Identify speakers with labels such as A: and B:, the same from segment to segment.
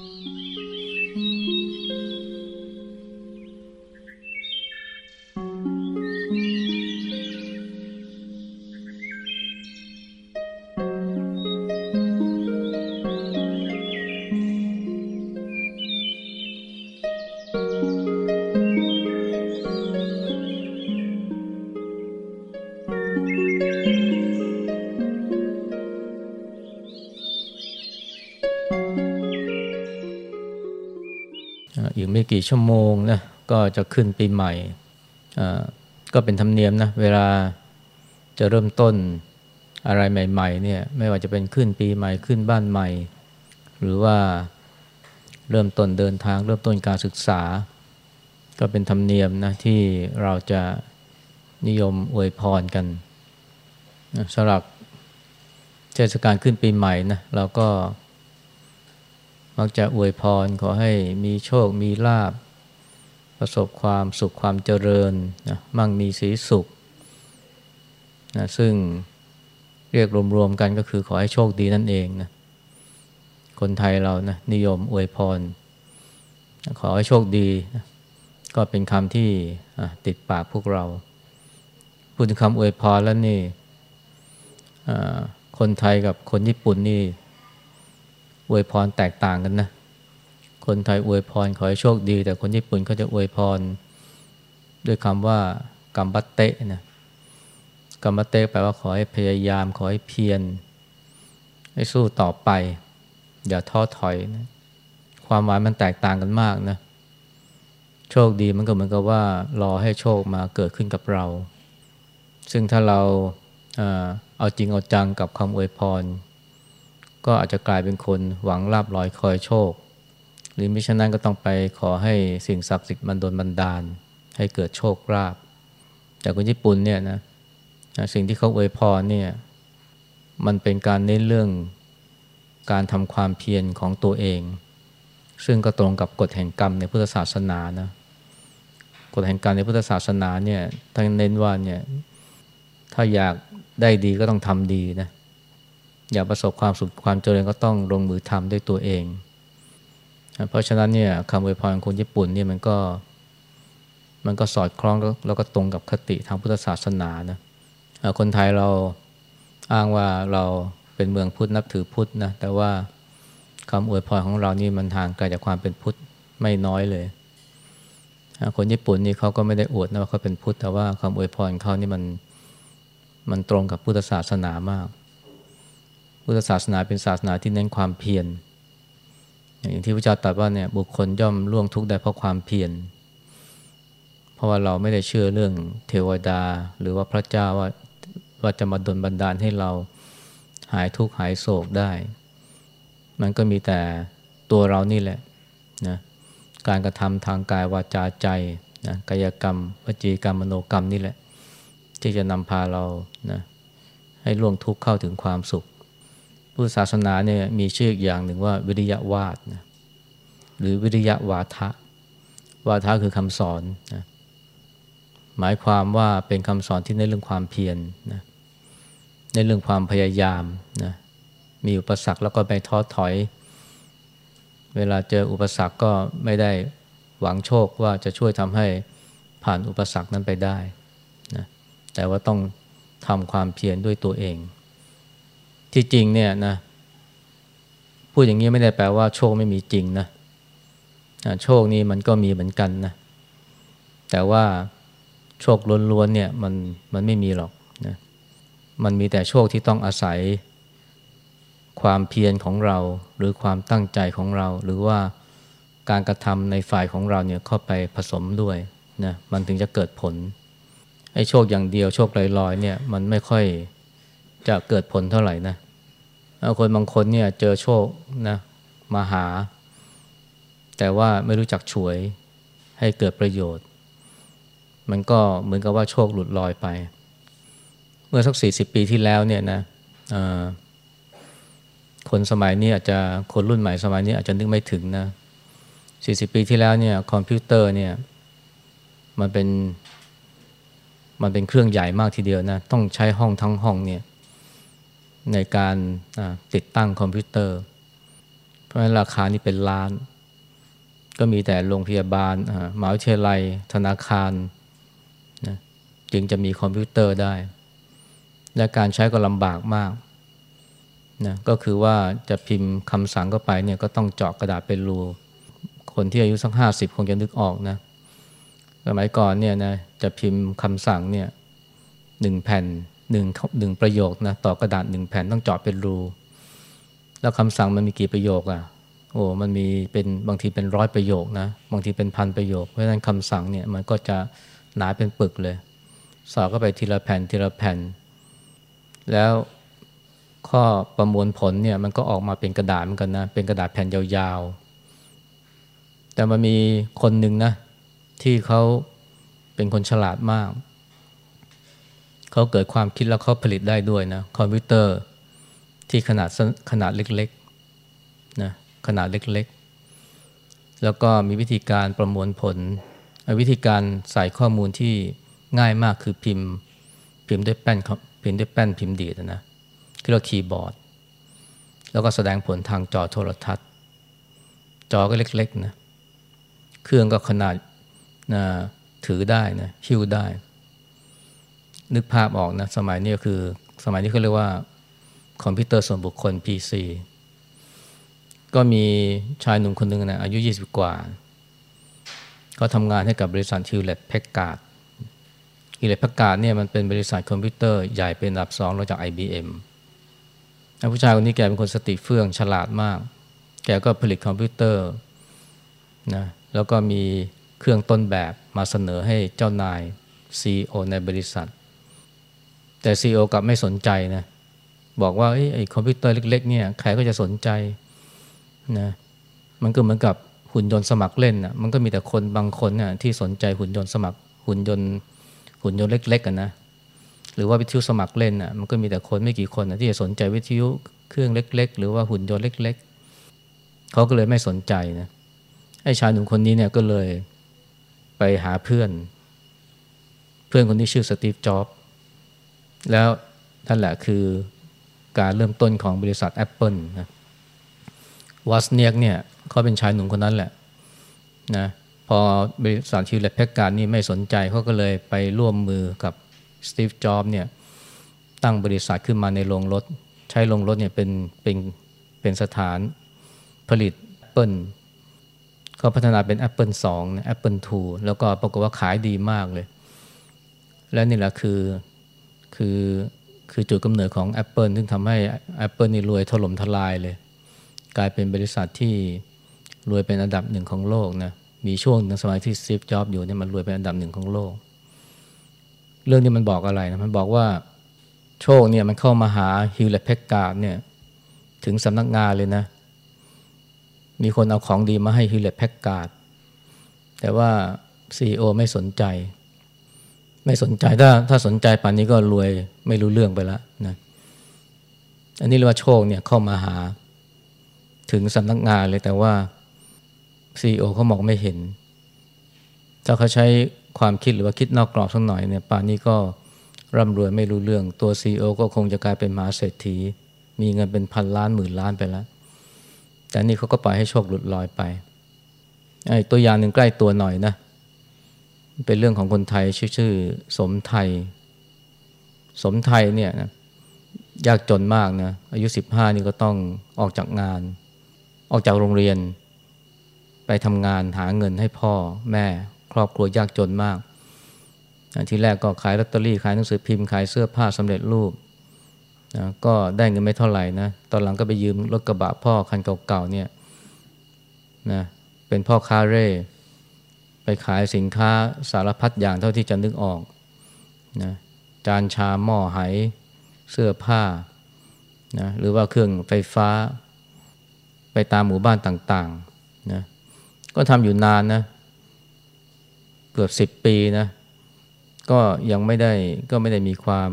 A: อี กี่ชั่วโมงนะก็จะขึ้นปีใหม่ก็เป็นธรรมเนียมนะเวลาจะเริ่มต้นอะไรใหม่ๆเนี่ยไม่ว่าจะเป็นขึ้นปีใหม่ขึ้นบ้านใหม่ หรือว่าเริ่มต้นเดินทาง เริ่มต้นการศึกษา ก็เป็นธรรมเนียมนะที่เราจะนิยมอวยพรกันสำหรับเทศกาลขึ้นปีใหม่นะเราก็ มักจะอวยพรขอให้มีโชคมีลาบ ประสบความสุขความเจริญนะมั่งมีสีสุขนะซึ่งเรียกรวมๆกันก็คือขอให้โชคดีนั่นเองนะคนไทยเรานะนิยมอวยพร ขอให้โชคดีนะก็เป็นคำที่ติดปากพวกเราพูดถึงคำอวยพรแล้วนี่คนไทยกับคนญี่ปุ่นนี่ อวยพรแตกต่างกันนะ คนไทยอวยพรขอให้โชคดี แต่คนญี่ปุ่นเขาจะอวยพร ด้วยคำว่ากัมบัตเตะนะกัมบัตเตะแปลว่าขอให้พยายามขอให้เพียรให้สู้ต่อไป อย่าท้อถอยนะความหมายมันแตกต่างกันมากนะ โชคดีมันก็เหมือนกับว่า รอให้โชคมาเกิดขึ้นกับเรา ซึ่งถ้าเราเอาจริงเอาจังกับคำอวยพร ก็อาจจะกลายเป็นคนหวังลาบลอยคอยโชค หรือมิฉะนั้นก็ต้องไปขอให้สิ่งศักดิ์สิทธิ์มันโดนบันดาล ให้เกิดโชคลาภแต่คนญี่ปุ่นเนี่ยนะสิ่งที่เขาอวยพรเนี่ยมันเป็นการเน้นเรื่องการทำความเพียรของตัวเอง ซึ่งก็ตรงกับกฎแห่งกรรมในพุทธศาสนานะกฎแห่งกรรมในพุทธศาสนาเนี่ยท่านเน้นว่าเนี่ยถ้าอยากได้ดีก็ต้องทำดีนะ อยากประสบความสุขความเจริญก็ต้องลงมือทำด้วยตัวเอง เพราะฉะนั้นเนี่ยคำอวยพรของคนญี่ปุ่นเนี่ยมันก็ มันก็สอดคล้องแล้วก็ตรงกับคติทางพุทธศาสนานะคนไทยเราอ้างว่าเราเป็นเมืองพุทธนับถือพุทธนะแต่ว่าคำอวยพรของเรานี่มันห่างไกลจากความเป็นพุทธไม่น้อยเลยคนญี่ปุ่นนี่เขาก็ไม่ได้อวดนะว่าเขาเป็นพุทธแต่ว่าคำอวยพรเขานี่มันมันตรงกับพุทธศาสนามาก พุทธศาสนาเป็นศาสนาที่เน้นความเพียรอย่างที่พระเจ้าตรัสว่าเนี่ยบุคคลย่อมล่วงทุกข์ได้เพราะความเพียรเพราะว่าเราไม่ได้เชื่อเรื่องเทวดา หรือว่าพระเจ้าว่าว่าจะมาดลบันดาลให้เราหายทุกข์หายโศกได้ มันก็มีแต่ตัวเรานี่แหละนะการกระทำทางกายวาจาใจนะกายกรรมวจีกรรมมโนกรรมนี่แหละ ที่จะนำพาเรานะให้ล่วงทุกข์เข้าถึงความสุข พุทธศาสนาเนี่ยมีชื่ออย่างหนึ่งว่าวิริยะวาดนะหรือวิริยะวาทะ วาทะคือคำสอนนะหมายความว่าเป็นคำสอนที่ในเรื่องความเพียรนะในเรื่องความพยายามนะมีอุปสรรคแล้วก็ไม่ท้อถอย เวลาเจออุปสรรคก็ไม่ได้หวังโชคว่าจะช่วยทำให้ผ่านอุปสรรคนั้นไปได้นะแต่ว่าต้องทำความเพียรด้วยตัวเอง ที่จริงเนี่ยนะพูดอย่างนี้ไม่ได้แปลว่าโชคไม่มีจริงนะโชคนี่มันก็มีเหมือนกันนะแต่ว่าโชคล้วนๆเนี่ยมันมันไม่มีหรอกนะมันมีแต่โชคที่ต้องอาศัยความเพียรของเรา หรือความตั้งใจของเรา หรือว่าการกระทำในฝ่ายของเราเนี่ยเข้าไปผสมด้วยนะมันถึงจะเกิดผลไอ้โชคอย่างเดียวโชคลอยๆเนี่ยมันไม่ค่อย จะเกิดผลเท่าไหร่นะคนบางคนเนี่ยเจอโชคนะมาหา แต่ว่าไม่รู้จักช่วยให้เกิดประโยชน์ มันก็เหมือนกับว่าโชคหลุดลอยไป เมื่อสักสี่สิบปีที่แล้วเนี่ยนะคนสมัยนี้อาจจะคนรุ่นใหม่สมัยนี้อาจจะนึกไม่ถึงนะสี่สิบปีที่แล้วเนี่ยคอมพิวเตอร์เนี่ยมันเป็นมันเป็นเครื่องใหญ่มากทีเดียวนะ ต้องใช้ห้องทั้งห้องเนี่ย ในการติดตั้งคอมพิวเตอร์ เพราะฉะนั้นราคานี่เป็นล้าน ก็มีแต่โรงพยาบาลมหาวิทยาลัย ธนาคารนะจึงจะมีคอมพิวเตอร์ได้ และการใช้ก็ลำบากมากนะก็คือว่าจะพิมพ์คำสั่งเข้าไปเนี่ยก็ต้องเจาะกระดาษเป็นรูคนที่อายุสักห้าสิบคงจะนึกออกนะสมัยก่อนเนี่ยนะจะพิมพ์คำสั่งเนี่ยหนึ่งแผ่น หนึ่งหนึ่งประโยคนะต่อกระดาษหนึ่งแผ่นต้องเจาะเป็นรู แล้วคำสั่งมันมีกี่ประโยคอะ่ะโอ้มันมีเป็นบางทีเป็นร้อยประโยคนะบางทีเป็นพันประโยค เพราะฉะนั้นคำสั่งเนี่ยมันก็จะหนาเป็นปึกเลย สอบเข้าไปทีละแผ่นทีละแผ่น แล้วข้อประมวลผลเนี่ยมันก็ออกมาเป็นกระดาษเหมือนกันนะเป็นกระดาษแผ่นยาวๆ แต่มันมีคนหนึ่งนะที่เขาเป็นคนฉลาดมาก เขาเกิดความคิดแล้วเขาผลิตได้ด้วยนะคอมพิวเตอร์ที่ขนาดขนาดเล็กๆนะขนาดเล็กๆ แล้วก็มีวิธีการประมวลผล วิธีการใส่ข้อมูลที่ง่ายมากคือพิมพ์ พิมพ์ด้วยแป้นพิมพ์ด้วยแป้นพิมพ์ดีดนะเรียกคีย์บอร์ด แล้วก็แสดงผลทางจอโทรทัศน์ จอก็เล็กๆนะเครื่องก็ขนาดนะถือได้นะหิ้วได้ นึกภาพออกนะ สมัยนี้ก็คือ สมัยนี้เขาเรียกว่าคอมพิวเตอร์ส่วนบุคคล PC ก็มีชายหนุ่มคนหนึ่งนะอายุ 20 กว่าเขาทำงานให้กับบริษัท Hewlett-Packard Hewlett-Packard เนี่ยมันเป็นบริษัทคอมพิวเตอร์ใหญ่เป็นอันดับสองรองจาก IBM ผู้ชายคนนี้แกเป็นคนสติเฟื่องฉลาดมาก แกก็ผลิตคอมพิวเตอร์นะแล้วก็มีเครื่องต้นแบบมาเสนอให้เจ้านาย CEO ในบริษัท แต่ CEO กลับไม่สนใจนะบอกว่าไอ้คอมพิวเตอร์เล็ก ๆ เนี่ยใครก็จะสนใจนะมันก็เหมือนกับหุ่นยนต์สมัครเล่นนะมันก็มีแต่คนบางคนนะ่ะที่สนใจหุ่นยนต์สมัครหุ่นยนต์หุ่นยนต์เล็กๆกันนะหรือว่าวิทยุสมัครเล่นอะมันก็มีแต่คนไม่กี่คนนะที่จะสนใจวิทยุเครื่องเล็ก ๆ หรือว่าหุ่นยนต์เล็ก ๆเขาก็เลยไม่สนใจนะไอ้ชายหนุ่มคนนี้เนี่ยก็เลยไปหาเพื่อน เพื่อนคนที่ชื่อสตีฟจ็อบ แล้วนั่นแหละคือการเริ่มต้นของบริษัท Apple นะวัสเนียกเนี่ยเขาเป็นชายหนุ่มคนนั้นแหละนะพอบริษัทฮิวเลตแพ็กการนี่ไม่สนใจเขาก็เลยไปร่วมมือกับสตีฟจ็อบเนี่ยตั้งบริษัทขึ้นมาในโรงรถ ใช้โรงรถเนี่ยเป็นเป็นเป็นสถานผลิต Apple ก็พัฒนาเป็น Apple 2นะ Apple 2 แล้วก็ปรากฏว่าขายดีมากเลย และนี่แหละคือ คือคือจุดกำเนิดของ Apple ซึ่งทำให้ Apple นี่รวยถล่มทลายเลย กลายเป็นบริษัทที่รวยเป็นอันดับหนึ่งของโลกนะมีช่วงในสมัยที่ Steve Jobs อยู่เนี่ยมันรวยเป็นอันดับหนึ่งของโลก เรื่องนี้มันบอกอะไรนะมันบอกว่าโชคเนี่ยมันเข้ามาหา Hewlett-Packard เนี่ยถึงสำนักงานเลยนะ มีคนเอาของดีมาให้ Hewlett-Packard แต่ว่า CEO ไม่สนใจ ไม่สนใจถ้าถ้าสนใจป่านนี้ก็รวยไม่รู้เรื่องไปแล้วนะอันนี้เรียกว่าโชคเนี่ยเข้ามาหาถึงสำนักงานเลยแต่ว่า CEO เขามองไม่เห็น ถ้าเขาใช้ความคิดหรือว่าคิดนอกกรอบสักหน่อยเนี่ยป่านนี้ก็ร่ำรวยไม่รู้เรื่องตัว CEO ก็คงจะกลายเป็นมหาเศรษฐี มีเงินเป็นพันล้านหมื่นล้านไปแล้ว แต่นี่เขาก็ปล่อยให้โชคหลุดลอยไปไอ้ตัวอย่างหนึ่งใกล้ตัวหน่อยนะ เป็นเรื่องของคนไทยชื่อชื่อสมไทย สมไทยเนี่ยนะยากจนมากนะอายุสิบห้านี่ก็ต้องออกจากงาน ออกจากโรงเรียน ไปทำงานหาเงินให้พ่อแม่ครอบครัวยากจนมากทีแรกก็ขายลอตเตอรี่ขายหนังสือพิมพ์ขายเสื้อผ้าสำเร็จรูปนะก็ได้เงินไม่เท่าไหร่นะตอนหลังก็ไปยืมรถกระบะพ่อคันเก่าๆเนี่ยนะเป็นพ่อค้าเร่ ขายสินค้าสารพัดอย่างเท่าที่จะนึกออกนะจานชามหม้อไหเสื้อผ้านะหรือว่าเครื่องไฟฟ้า ไปตามหมู่บ้านต่างๆนะก็ทำอยู่นานนะเกือบสิบปีนะก็ยังไม่ได้ก็ไม่ได้มีความ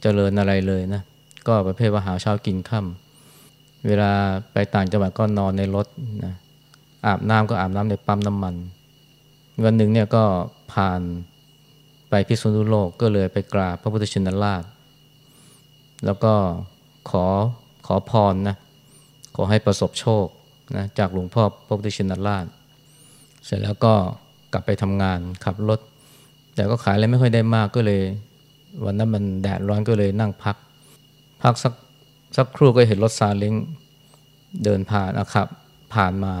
A: เจริญอะไรเลยนะก็ประเภทว่าหาเช้ากินค่ำเวลาไปต่างจังหวัดก็นอนในรถนะ อาบน้ำก็อาบน้ำในปั๊มน้ำมัน วันหนึ่งเนี่ยก็ผ่านไปพิษณุโลกก็เลยไปกราบพระพุทธชินราช แล้วก็ขอขอพรนะขอให้ประสบโชคนะจากหลวงพ่อพระพุทธชินราช เสร็จแล้วก็กลับไปทำงานขับรถ แต่ก็ขายอะไรไม่ค่อยได้มากก็เลย วันนั้นมันแดดร้อนก็เลยนั่งพัก พักสักสักครู่ก็เห็นรถซาเล้งเดินผ่านนะครับผ่านมา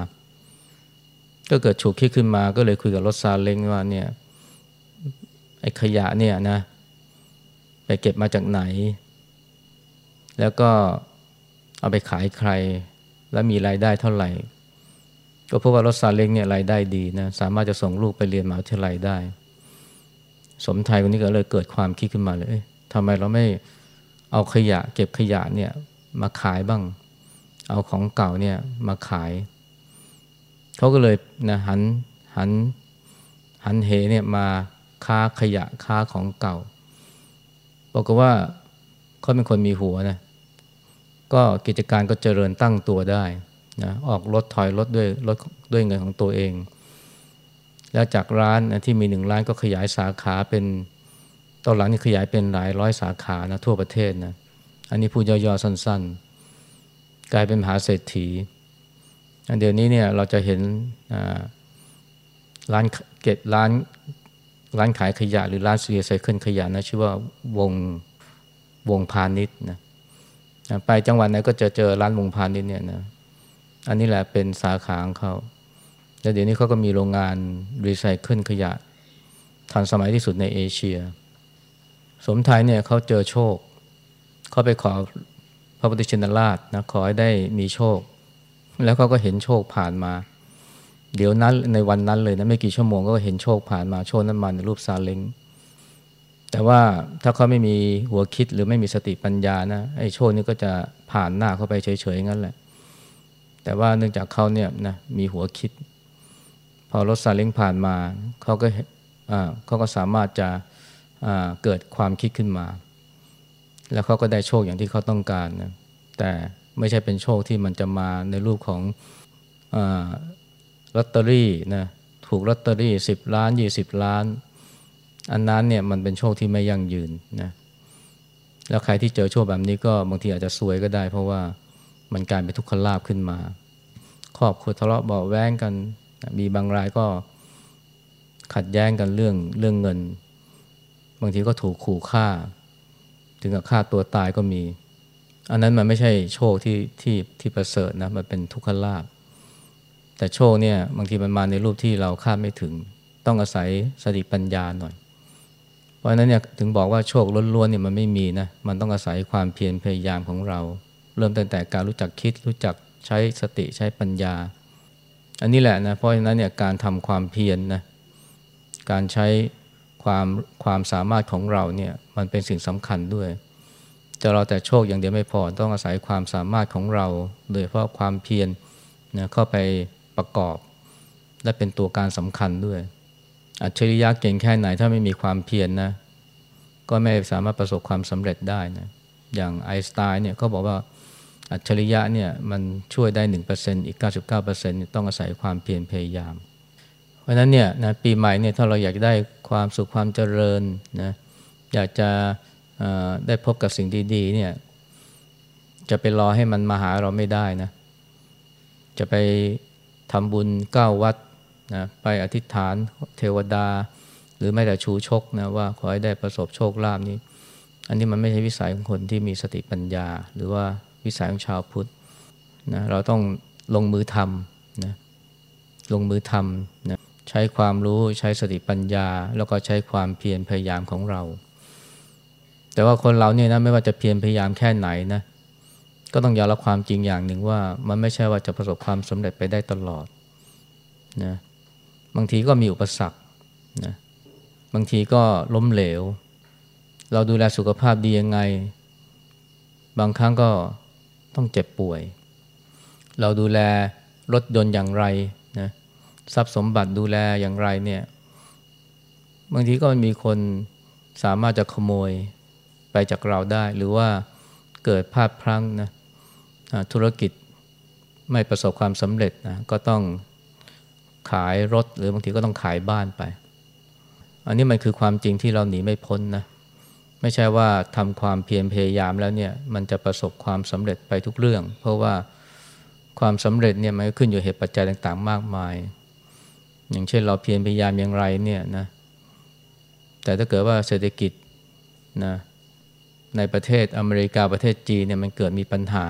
A: ก็เกิดฉุกคิดขึ้นมาก็เลยคุยกับรถซาเล้งว่าเนี่ยไอ้ขยะเนี่ยนะไปเก็บมาจากไหน แล้วก็เอาไปขายใคร แล้วมีรายได้เท่าไหร่ ก็พราะว่ารถซาเล้งเนี่ยรายได้ดีนะสามารถจะส่งลูกไปเรียนมหาวิทยาลัยได้ สมไทยคนนี้ก็เลยเกิดความคิดขึ้นมาเลยทำไมเราไม่เอาขยะ เก็บขยะเนี่ยมาขายบ้าง เอาของเก่าเนี่ยมาขาย เขาก็เลยนะหันหันหันเหเนี่ยมาค้าขยะค้าของเก่าบอกว่าเขาเป็นคนมีหัวนะก็กิจการก็เจริญตั้งตัวได้นะออกรถถอยรถด้วยรถด้วยเงินของตัวเอง แล้วจากร้านนะที่มีหนึ่งร้านก็ขยายสาขาเป็นตอนหลังนี่ขยายเป็นหลายร้อยสาขานะทั่วประเทศนะอันนี้พูดย่อๆสั้นๆ กลายเป็นมหาเศรษฐี เดี๋ยวนี้เนี่ยเราจะเห็นร้านเก็บร้านร้านขายขยะหรือร้านซีไซเคิลขยะนะชื่อว่าวงวงพาณิชย์นะไปจังหวัดไหนก็จะเจอร้านวงพาณิชย์เนี่ยนะอันนี้แหละเป็นสาขาของเขาแล้วเดี๋ยวนี้เขาก็มีโรงงานรีไซเคิลขยะ ทันสมัยที่สุดในเอเชีย สมไทยเนี่ยเขาเจอโชค เขาไปขอพระพุทธชินราชนะขอให้ได้มีโชค แล้วเขาก็เห็นโชคผ่านมา เดี๋ยวนั้นในวันนั้นเลยนะไม่กี่ชั่วโมงก็เห็นโชคผ่านมาโชคนั้นมาในรูปซาเล้งแต่ว่าถ้าเขาไม่มีหัวคิดหรือไม่มีสติปัญญานะไอ้โชคนี้ก็จะผ่านหน้าเข้าไปเฉยๆงั้นแหละ แต่ว่าเนื่องจากเขาเนี่ยนะมีหัวคิด พอรถซาเล้งผ่านมาเขาก็เขาก็สามารถจะเกิดความคิดขึ้นมา แล้วเขาก็ได้โชคอย่างที่เขาต้องการนะแต่ ไม่ใช่เป็นโชคที่มันจะมาในรูปของลอตเตอรี่นะถูกลอตเตอรี่สิบล้านยี่สิบล้าน อันนั้นเนี่ยมันเป็นโชคที่ไม่ยั่งยืนนะแล้วใครที่เจอโชคแบบนี้ก็บางทีอาจจะซวยก็ได้ เพราะว่ามันกลายเป็นทุกขลาบขึ้นมา ครอบครัวทะเลาะเบาแว้งกัน มีบางรายก็ขัดแย้งกันเรื่องเรื่องเงิน บางทีก็ถูกขู่ฆ่า ถึงกับฆ่าตัวตายก็มี อันนั้นมันไม่ใช่โชคที่ที่ที่ประเสริฐนะมันเป็นทุกขลาบแต่โชคเนี่ยบางทีมันมาในรูปที่เราคาดไม่ถึง ต้องอาศัยสติปัญญาหน่อย เพราะฉะนั้นเนี่ยถึงบอกว่าโชคล้วนๆเนี่ยมันไม่มีนะมันต้องอาศัยความเพียรพยายามของเรา เริ่มตั้งแต่การรู้จักคิดรู้จักใช้สติใช้ปัญญา อันนี้แหละนะเพราะฉะนั้นเนี่ยการทำความเพียรนนะการใช้ความความสามารถของเราเนี่ยมันเป็นสิ่งสำคัญด้วย จะเราแต่โชคอย่างเดียวไม่พอต้องอาศัยความสามารถของเรา โดยเพราะความเพียรนะเข้าไปประกอบ และเป็นตัวการสำคัญด้วย อัจฉริยะเก่งแค่ไหนถ้าไม่มีความเพียรนะก็ไม่สามารถประสบความสำเร็จได้นะอย่างไอน์สไตน์เนี่ยเขาบอกว่าอัจฉริยะเนี่ยมันช่วยได้หนึ่งเปอร์เซนต์อีกเก้าสิบเก้าเปอร์เซนต์ต้องอาศัยความเพียรพยายาม เพราะฉะนั้นเนี่ยนะปีใหม่เนี่ยถ้าเราอยากได้ความสุขความเจริญนะอยากจะ ได้พบกับสิ่งดีๆเนี่ยจะไปรอให้มันมาหาเราไม่ได้นะ จะไปทำบุญเก้าวัดนะไปอธิษฐานเทวดา หรือไม่แต่ชูชกนะว่าขอให้ได้ประสบโชคลาภนี้ อันนี้มันไม่ใช่วิสัยของคนที่มีสติปัญญา หรือว่าวิสัยของชาวพุทธนะเราต้องลงมือทำนะลงมือทำนะใช้ความรู้ใช้สติปัญญา แล้วก็ใช้ความเพียรพยายามของเรา แต่ว่าคนเราเนี่ยนะไม่ว่าจะเพียรพยายามแค่ไหนนะก็ต้องยอมรับความจริงอย่างหนึ่งว่า มันไม่ใช่ว่าจะประสบความสำเร็จไปได้ตลอดนะบางทีก็มีอุปสรรคนะบางทีก็ล้มเหลว เราดูแลสุขภาพดียังไง บางครั้งก็ต้องเจ็บป่วย เราดูแลรถยนต์อย่างไรนะทรัพย์สมบัติดูแลอย่างไรเนี่ยบางทีก็มีคนสามารถจะขโมย ไปจากเราได้ หรือว่าเกิดพลาดพลั้งนะธุรกิจไม่ประสบความสำเร็จนะก็ต้องขายรถหรือบางทีก็ต้องขายบ้านไป อันนี้มันคือความจริงที่เราหนีไม่พ้นนะไม่ใช่ว่าทำความเพียรพยายามแล้วเนี่ยมันจะประสบความสำเร็จไปทุกเรื่อง เพราะว่าความสำเร็จเนี่ยมันก็ขึ้นอยู่เหตุปัจจัยต่างๆ มากมาย อย่างเช่นเราเพียรพยายามอย่างไรเนี่ยนะแต่ถ้าเกิดว่าเศรษฐกิจนะ ในประเทศอเมริกาประเทศจีนเนี่ยมันเกิดมีปัญหา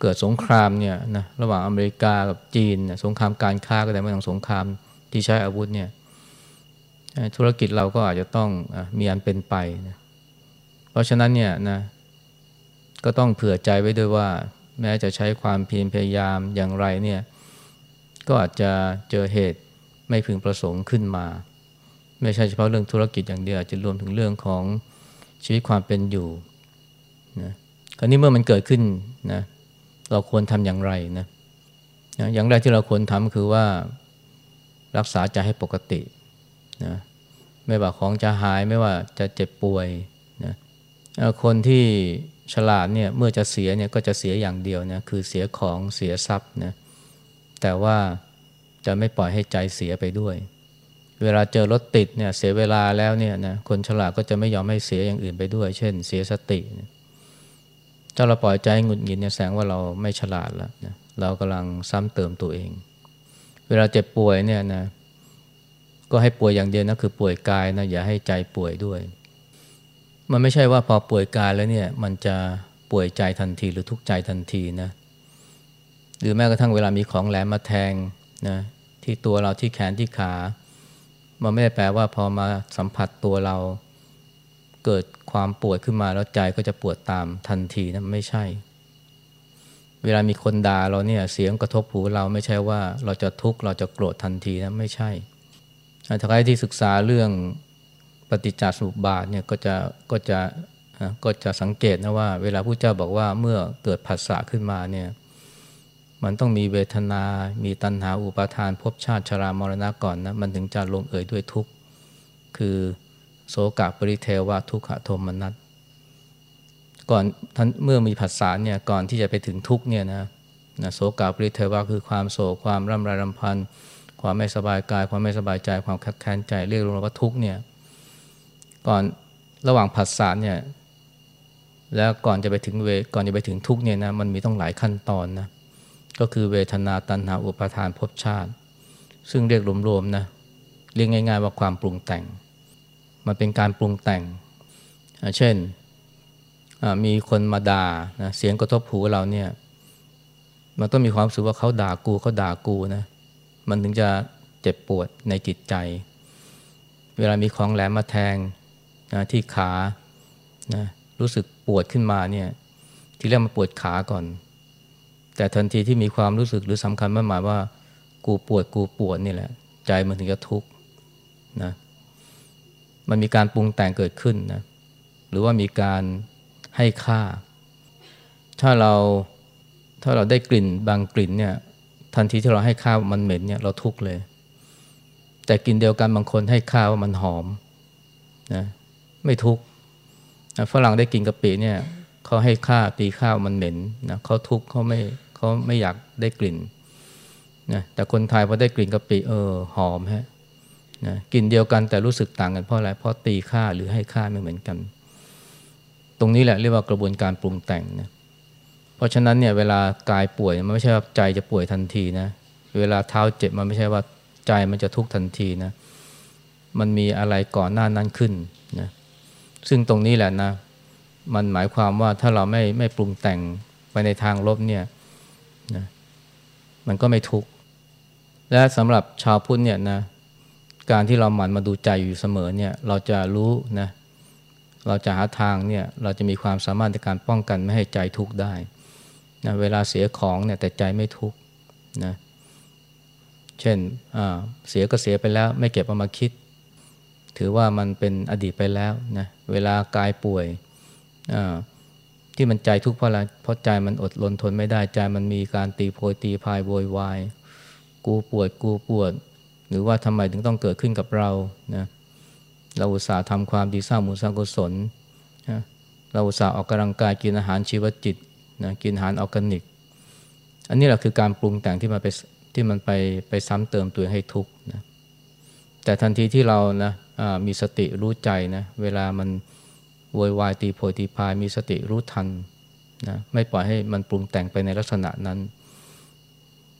A: เกิดสงครามเนี่ยนะระหว่างอเมริกากับจีนสงครามการค้าก็แต่ไม่ต้องสงครามที่ใช้อาวุธเนี่ยธุรกิจเราก็อาจจะต้องอมีอันเป็นไปนะเพราะฉะนั้นเนี่ยนะก็ต้องเผื่อใจไว้ด้วยว่า แม้จะใช้ความเพียรพยายามอย่างไรเนี่ยก็อาจจะเจอเหตุไม่พึงประสงค์ขึ้นมา ไม่ใช่เฉพาะเรื่องธุรกิจอย่างเดียวอาจจะรวมถึงเรื่องของ ชีวิตความเป็นอยู่นะคราวนี้เมื่อมันเกิดขึ้นนะเราควรทำอย่างไรนะนะอย่างแรกที่เราควรทำคือว่ารักษาใจให้ปกตินะไม่ว่าของจะหายไม่ว่าจะเจ็บป่วยนะคนที่ฉลาดเนี่ยเมื่อจะเสียเนี่ยก็จะเสียอย่างเดียวนะคือเสียของเสียทรัพย์นะแต่ว่าจะไม่ปล่อยให้ใจเสียไปด้วย เวลาเจอรถติดเนี่ยเสียเวลาแล้วเนี่ยนะคนฉลาดก็จะไม่ยอมให้เสียอย่างอื่นไปด้วย เช่น เสียสตินะถ้าเราปล่อยใจหงุดหงิดเนี่ยแสดงว่าเราไม่ฉลาดแล้วนะเรากำลังซ้ำเติมตัวเอง เวลาเจ็บป่วยเนี่ยนะก็ให้ป่วยอย่างเดียวนะคือป่วยกายนะอย่าให้ใจป่วยด้วย มันไม่ใช่ว่าพอป่วยกายแล้วเนี่ยมันจะป่วยใจทันทีหรือทุกข์ใจทันทีนะหรือแม้กระทั่งเวลามีของแหลมมาแทงนะที่ตัวเราที่แขนที่ขา มันไม่ได้แปลว่าพอมาสัมผัสตัวเรา เกิดความปวดขึ้นมาแล้วใจก็จะปวดตามทันทีนะไม่ใช่ เวลามีคนด่าเราเนี่ยเสียงกระทบหูเราไม่ใช่ว่าเราจะทุกข์เราจะโกรธทันทีนะไม่ใช่ถ้าใครที่ศึกษาเรื่องปฏิจจสมุปบาทเนี่ยก็จะก็จะก็จะสังเกตนะว่า เวลาผู้เจ้าบอกว่าเมื่อเกิดผัสสะขึ้นมาเนี่ย มันต้องมีเวทนา มีตัณหาอุปาทานภพชาติชรามรณะก่อนนะ มันถึงจะลงเอยด้วยทุกข์ คือโสกะปริเทวะทุกขโทมนัส ก่อนท่านเมื่อมีผัสสะเนี่ย ก่อนที่จะไปถึงทุกข์เนี่ยนะนะโสกะปริเทวะคือความโศกความร่ำไรรำพัน ความไม่สบายกาย ความไม่สบายใจ ความขัดแค้นใจ เรียกรวมว่าทุกข์เนี่ย ก่อนระหว่างผัสสะเนี่ย แล้วก่อนจะไปถึงเว ก่อนจะไปถึงทุกข์เนี่ยนะ มันมีต้องหลายขั้นตอนนะ ก็คือเวทนาตัณหาอุปาทานภพชาติ ซึ่งเรียกรวมๆนะเรียกง่าย ๆ ว่าความปรุงแต่ง มันเป็นการปรุงแต่ง เช่นมีคนมาด่านะเสียงกระทบหูเราเนี่ยมันต้องมีความรู้สึกว่าเขาด่ากูเขาด่ากูนะมันถึงจะเจ็บปวดในจิตใจ เวลามีของแหลมมาแทงนะที่ขานะรู้สึกปวดขึ้นมาเนี่ยที่แรกมาปวดขาก่อน แต่ทันทีที่มีความรู้สึกหรือสำคัญมากหมายว่า กูปวดกูปวดนี่แหละ ใจมันถึงจะทุกข์นะมันมีการปรุงแต่งเกิดขึ้นนะหรือว่ามีการให้ค่า ถ้าเราถ้าเราได้กลิ่นบางกลิ่นเนี่ย ทันทีที่เราให้ค่ามันเหม็นเนี่ยเราทุกข์เลย แต่กลิ่นเดียวกันบางคนให้ค่าว่ามันหอมนะไม่ทุกข์ฝรั่งได้กินกะปิเนี่ยเขาให้ค่าตีข้าวมันเหม็นนะเขาทุกข์เขาไม่ เขาไม่อยากได้กลิ่นนะแต่คนไทยพอได้กลิ่นกะปิเออหอมฮะนะกลิ่นเดียวกันแต่รู้สึกต่างกันเพราะอะไรเพราะตีค่าหรือให้ค่าไม่เหมือนกัน ตรงนี้แหละเรียกว่ากระบวนการปรุงแต่งนะเพราะฉะนั้นเนี่ยเวลากายป่วยมันไม่ใช่ว่าใจจะป่วยทันทีนะเวลาเท้าเจ็บมันไม่ใช่ว่าใจมันจะทุกข์ทันทีนะมันมีอะไรก่อนหน้านั้นขึ้นนะซึ่งตรงนี้แหละนะมันหมายความว่าถ้าเราไม่ไม่ปรุงแต่งไปในทางลบเนี่ย นะมันก็ไม่ทุกข์และสำหรับชาวพุทธเนี่ยนะการที่เราหมั่นมาดูใจอยู่เสมอเนี่ยเราจะรู้นะเราจะหาทางเนี่ยเราจะมีความสามารถในการป้องกันไม่ให้ใจทุกข์ได้นะเวลาเสียของเนี่ยแต่ใจไม่ทุกข์นะเช่นเสียก็เสียไปแล้ว ไม่เก็บเอามาคิด ถือว่ามันเป็นอดีตไปแล้วนะเวลากายป่วย ที่มันใจทุกข์เพราะอะไรเพราะใจมันอดลนทนไม่ได้ใจมันมีการตีโพยตีพายโวยวายกูปวดกูปวด หรือว่าทำไมถึงต้องเกิดขึ้นกับเรานะเราอุตส่าห์ทำความดีสร้างมูลสร้างกุศลนะเราอุตส่าห์ออกกำลังกายกินอาหารชีวจิตนะกินอาหารออร์แกนิก อันนี้แหละคือการปรุงแต่งที่มันไปที่มันไปไปซ้ำเติมตัวให้ทุกข์นะแต่ทันทีที่เรานะมีสติรู้ใจนะเวลามัน โวยวายตีโพยตีพายมีสติรู้ทันนะไม่ปล่อยให้มันปรุงแต่งไปในลักษณะนั้น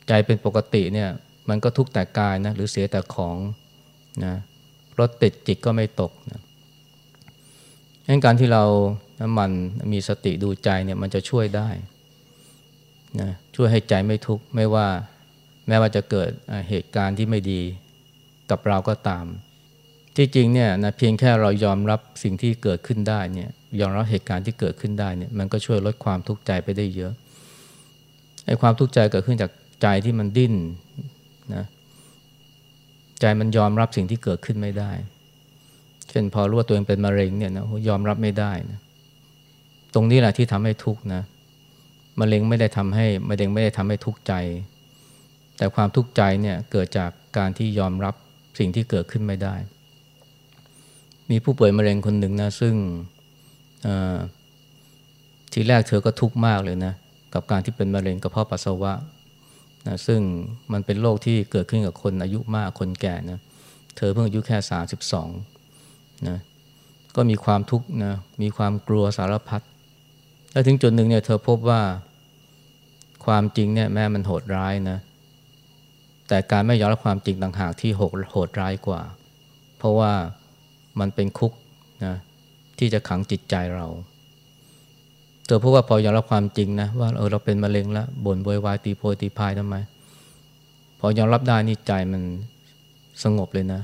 A: ใจเป็นปกติเนี่ยมันก็ทุกข์แต่กายนะหรือเสียแต่ของนะรถติดจิตก็ไม่ตกนะงั้นการที่เราน้ำมันมีสติดูใจเนี่ยมันจะช่วยได้นะช่วยให้ใจไม่ทุกข์ไม่ว่าแม้ว่าจะเกิดเหตุการณ์ที่ไม่ดีกับเราก็ตาม ที่จริงเนี่ยนะเพียงแค่เรายอมรับสิ่งที่เกิดขึ้นได้เนี่ยยอมรับเหตุการณ์ที่เกิดขึ้นได้เนี่ยมันก็ช่วยลดความทุกข์ใจไปได้เยอะไอ้ความทุกข์ใจเกิดขึ้นจากใจที่มันดิ้นนะใจมันยอมรับสิ่งที่เกิดขึ้นไม่ได้ เช่นพอรู้ว่าตัวเองเป็นมะเร็งเนี่ยนะยอมรับไม่ได้นะตรงนี้แหละที่ทำให้ทุกข์นะมะเร็งไม่ได้ทำให้มะเร็งไม่ได้ทำให้ทุกข์ใจ แต่ความทุกข์ใจเนี่ยเกิดจากการที่ยอมรับสิ่งที่เกิดขึ้นไม่ได้ มีผู้ป่วยมะเร็งคนหนึ่งนะ ซึ่งทีแรกเธอก็ทุกข์มากเลยนะ กับการที่เป็นมะเร็งกระเพาะปัสสาวะนะซึ่งมันเป็นโรคที่เกิดขึ้นกับคนอายุมากคนแก่นะเธอเพิ่งอายุแค่สาสิบสองนะก็มีความทุกข์นะมีความกลัวสารพัดแล้วถึงจุดหนึ่งเนี่ยเธอพบว่าความจริงเนี่ยแม้มันโหดร้ายนะ แต่การไม่ยอมรับความจริงต่างหากที่โหดร้ายกว่า เพราะว่า มันเป็นคุกนะที่จะขังจิตใจเรา เธอพบว่าพอยอมรับความจริงนะว่าเออเราเป็นมะเร็งแล้วบ่นโวยวายตีโพยตีพายทำไม พอยอมรับได้นี่ใจมันสงบเลยนะ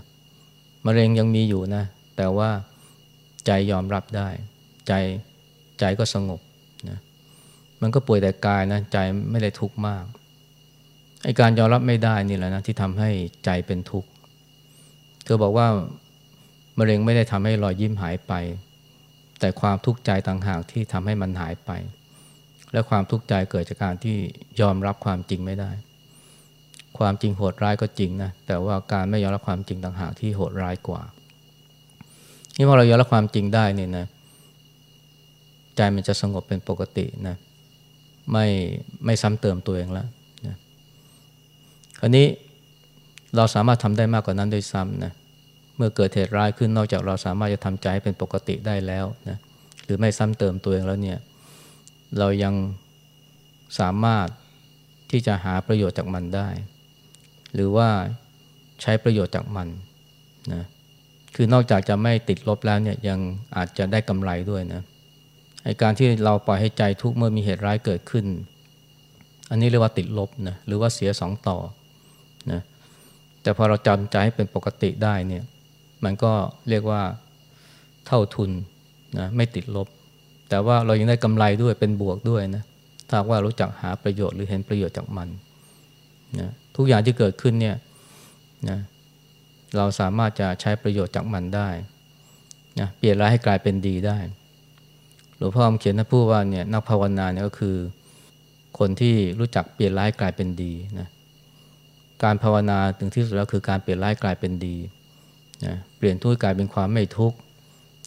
A: มะเร็งยังมีอยู่นะ แต่ว่าใจยอมรับได้ ใจใจก็สงบนะมันก็ป่วยแต่กายนะใจไม่ได้ทุกข์มากไอการยอมรับไม่ได้นี่แหละนะที่ทำให้ใจเป็นทุกข์ เธอบอกว่า มะเร็งไม่ได้ทำให้รอยยิ้มหายไป แต่ความทุกข์ใจต่างหากที่ทำให้มันหายไป และความทุกข์ใจเกิดจากการที่ยอมรับความจริงไม่ได้ ความจริงโหดร้ายก็จริงนะแต่ว่าการไม่ยอมรับความจริงต่างหากที่โหดร้ายกว่านี่พอเรายอมรับความจริงได้เนี่ยนะใจมันจะสงบเป็นปกตินะไม่ไม่ซ้ำเติมตัวเองแล้วนะคราวนี้เราสามารถทำได้มากกว่านั้นด้วยซ้ำนะเมื่อเกิดเหตุร้ายขึ้นนอกจากเราสามารถจะทำใจให้เป็นปกติได้แล้วนะหรือไม่ซ้ำเติมตัวเองแล้วเนี่ยเรายังสามารถที่จะหาประโยชน์จากมันได้ หรือว่าใช้ประโยชน์จากมันนะคือนอกจากจะไม่ติดลบแล้วเนี่ยยังอาจจะได้กำไรด้วยนะไอการที่เราปล่อยให้ใจทุกเมื่อมีเหตุร้ายเกิดขึ้น อันนี้เรียกว่าติดลบนะหรือว่าเสียสองต่อนะแต่พอเราจำใจให้เป็นปกติได้เนี่ย มันก็เรียกว่าเท่าทุนนะไม่ติดลบ แต่ว่าเรายังได้กำไรด้วยเป็นบวกด้วยนะถ้าว่ารู้จักหาประโยชน์หรือเห็นประโยชน์จากมันนะทุกอย่างที่เกิดขึ้นเนี่ยนะเราสามารถจะใช้ประโยชน์จากมันได้นะเปลี่ยนร้ายให้กลายเป็นดีได้หลวงพ่อเขียนท่านพูดว่าเนี่ยนักภาวนาเนี่ยก็คือ คนที่รู้จักเปลี่ยนร้ายกลายเป็นดีนะการภาวนาถึงที่สุดแล้วคือการเปลี่ยนร้ายกลายเป็นดี นะเปลี่ยนทุกข์กลายเป็นความไม่ทุกข์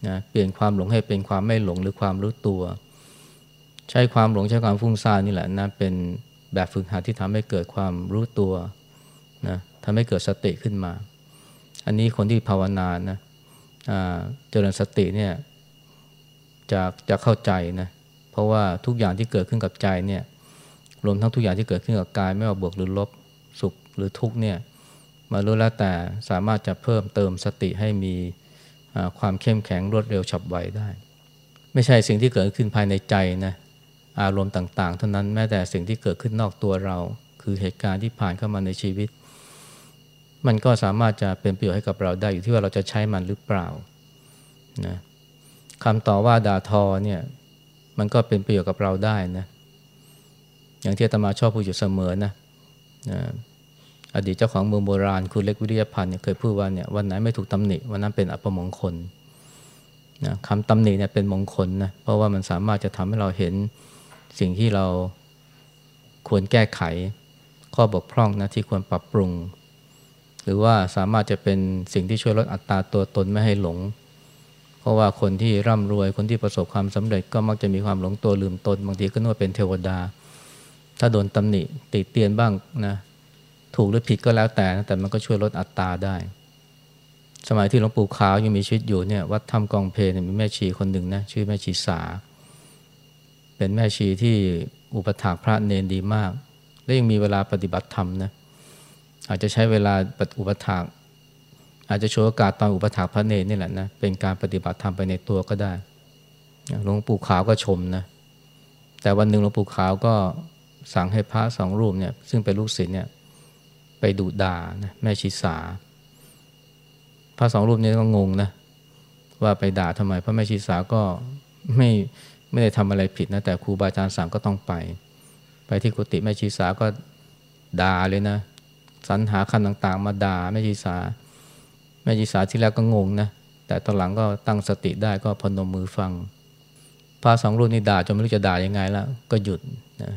A: นะเปลี่ยนความหลงให้เป็นความไม่หลงหรือความรู้ตัว ใช้ความหลงใช้ความฟุ้งซ่านนี่แหละนะเป็นแบบฝึกหัดที่ทำให้เกิดความรู้ตัวนะทำให้เกิดสติขึ้นมา อันนี้คนที่ภาวนานะเจริญสติเนี่ยจะจะเข้าใจนะเพราะว่าทุกอย่างที่เกิดขึ้นกับใจเนี่ยรวมทั้งทุกอย่างที่เกิดขึ้นกับกายไม่ว่าบวกหรือลบสุขหรือทุกเนี่ย มารู้แล้วแต่สามารถจะเพิ่มเติมสติให้มีความเข้มแข็งรวดเร็วฉับไวได้ ไม่ใช่สิ่งที่เกิดขึ้นภายในใจนะอารมณ์ต่างๆ เท่านั้นแม้แต่สิ่งที่เกิดขึ้นนอกตัวเรา คือเหตุการณ์ที่ผ่านเข้ามาในชีวิต มันก็สามารถจะเป็นประโยชน์ให้กับเราได้อยู่ที่ว่าเราจะใช้มันหรือเปล่านะคำต่อว่าด่าทอเนี่ยมันก็เป็นประโยชน์กับเราได้นะอย่างที่ตมาชอบพูดอยู่เสมอนะนะ อดีตเจ้าของเมืองโบราณคุณเล็กวิริยพันธ์เคยพูดว่าเนี่ยวันไหนไม่ถูกตำหนิวันนั้นเป็นอัปมงคลนะคำตำหนิเนี่ยเป็นมงคลนะเพราะว่ามันสามารถจะทำให้เราเห็นสิ่งที่เราควรแก้ไข ข้อบกพร่องนะที่ควรปรับปรุง หรือว่าสามารถจะเป็นสิ่งที่ช่วยลดอัตราตัวตนไม่ให้หลง เพราะว่าคนที่ร่ำรวยคนที่ประสบความสำเร็จก็มักจะมีความหลงตัวลืมตน บางทีก็นึกว่าเป็นเทวดา ถ้าโดนตำหนิติเตียนบ้างนะ ถูกหรือผิดก็แล้วแต่ แต่มันก็ช่วยลดอัตราได้ สมัยที่หลวงปู่ขาวยังมีชีวิตอยู่เนี่ยวัดถ้ำกองเพลเนี่ยมีแม่ชีคนหนึ่งนะชื่อแม่ชีสา เป็นแม่ชีที่อุปถากพระเนนดีมาก และยังมีเวลาปฏิบัติธรรมนะอาจจะใช้เวลาปฏิอุปถาก อาจจะโชว์โอกาสตอนอุปถากพระเนรนี่แหละนะเป็นการปฏิบัติธรรมไปในตัวก็ได้หลวงปู่ขาวก็ชมนะแต่วันหนึ่งหลวงปู่ขาวก็สั่งให้พระสองรูปเนี่ยซึ่งเป็นลูกศิษย์เนี่ย ไปดุด่านะแม่ชีสา พระสองรูปนี้ก็งงนะว่าไปด่าทำไม พระแม่ชีสาก็ไม่ไม่ได้ทำอะไรผิดนะ แต่ครูบาอาจารย์สั่งก็ต้องไป ไปที่กุฏิแม่ชีสาก็ด่าเลยนะสรรหาคำต่างๆ มาด่าแม่ชีสา แม่ชีสาที่แรกก็งงนะแต่ตอนหลังก็ตั้งสติได้ก็พนมมือฟังพระสองรูปนี่ด่าจนไม่รู้จะด่ายังไงแล้วก็หยุดนะ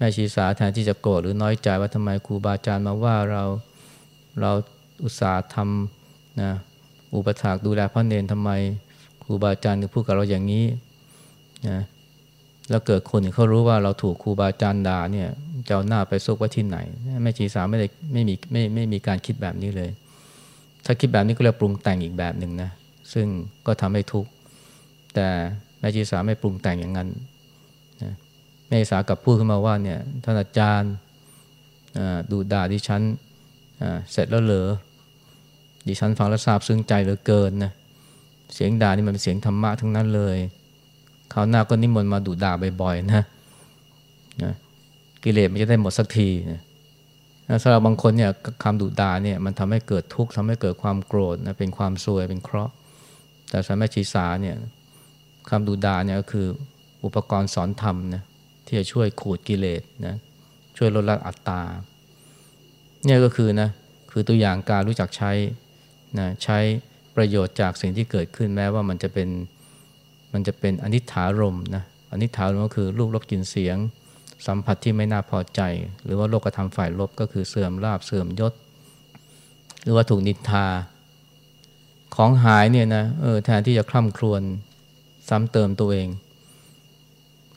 A: แม่ชีสาแทนที่จะโกรธหรือน้อยใจว่าทำไมครูบาอาจารย์มาว่าเราเราอุตส่าห์ทำนะอุปถากดูแลพระเนนทำไมครูบาอาจารย์ถึงพูดกับเราอย่างนี้นะแล้วเกิดคนเขารู้ว่าเราถูกครูบาอาจารย์ด่าเนี่ยจะเอาหน้าไปซุกไว้ที่ไหนแม่ชีสาไม่ได้ไม่มีไม่ไม่มีการคิดแบบนี้เลย ถ้าคิดแบบนี้ก็เรียกปรุงแต่งอีกแบบหนึ่งนะซึ่งก็ทำให้ทุกข์แต่แม่ชีสาไม่ปรุงแต่งอย่างนั้น แม่สากับพูดขึ้นมาว่าเนี่ยท่านอาจารย์ดูด่าดิฉันเสร็จแล้วเหรอดิฉันฟังแล้วซาบซึ้งใจเหลือเกินนะเสียงด่านี่มันเป็นเสียงธรรมะทั้งนั้นเลยคราวหน้าก็นิมนต์มาดุด่าบ่อยๆนะนะกิเลสมันจะได้หมดสักทีนะสำหรับบางคนเนี่ยคำดุด่าเนี่ยมันทำให้เกิดทุกข์ทำให้เกิดความโกรธนะเป็นความซวยเป็นเคราะห์ แต่สมัยชีสาเนี่ยคำดูดาเนี่ยก็คืออุปกรณ์สอนธรรมนะ ที่จะช่วยขูดกิเลสนะช่วยลดละอัตตาเนี่ยก็คือนะคือตัวอย่างการรู้จักใช้นะใช้ประโยชน์จากสิ่งที่เกิดขึ้นแม้ว่ามันจะเป็นมันจะเป็นอนิถารมนะอนิถารมก็คือรูปรบกลิ่นเสียง สัมผัสที่ไม่น่าพอใจ หรือว่าโลกธรรมฝ่ายลบก็คือเสื่อมลาบเสื่อมยศ หรือว่าถูกนินทา ของหายเนี่ยนะเออแทนที่จะคล่ำครวญซ้ำเติมตัวเอง